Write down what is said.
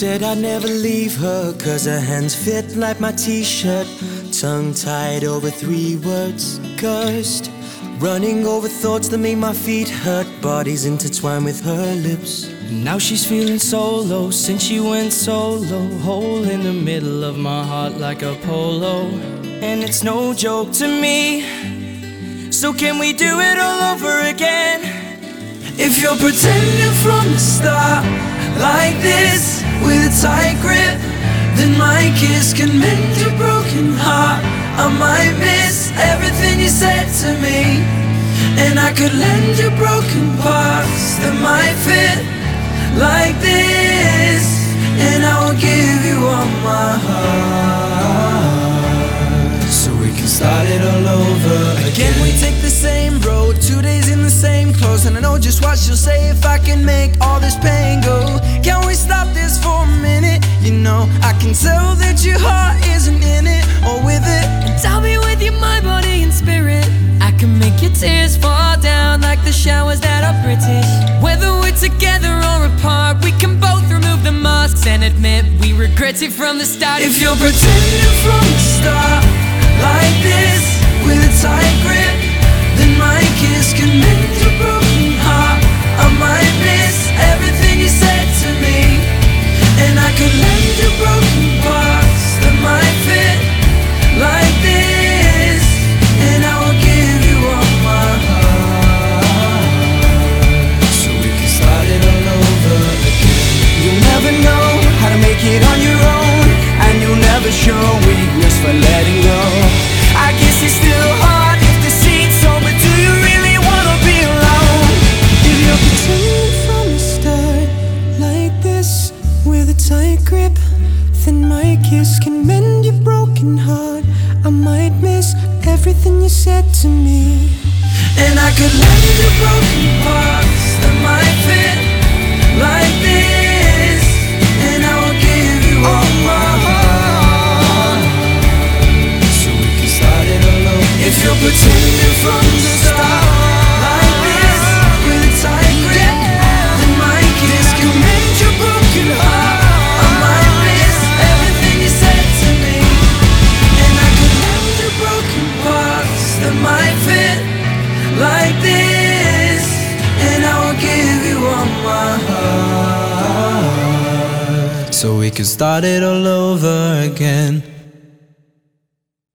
said I'd never leave her, cause her hands fit like my t shirt. Tongue tied over three words, cursed. Running over thoughts that make my feet hurt, bodies intertwined with her lips. Now she's feeling so low since she went solo. Hole in the middle of my heart like a polo. And it's no joke to me. So can we do it all over again? If you're pretending from the start like this with a tight grip, then my kiss can mend your broken heart. I might miss everything you said to me, and I could lend you broken parts that might fit like this, and I will give you all my heart so we can start it all over again. We take the same road, two days in the same clothes? And I know just what she'll say if I can make all this pain go. Know, I can tell that your heart isn't in it or with it. And I'll be with you, my body and spirit. I can make your tears fall down like the showers that are British. Whether we're together or apart, we can both remove the masks and admit we regret it from the start. If you're pretending from the start show weakness for letting go. I guess it's still tight grip, then my kiss can mend your broken heart. I might miss everything you said to me. And I could lend you broken parts that might fit like this, and I will give you all my heart so we can start it all over. If you're pretending from the start So we can start it all over again.